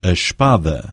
A espada.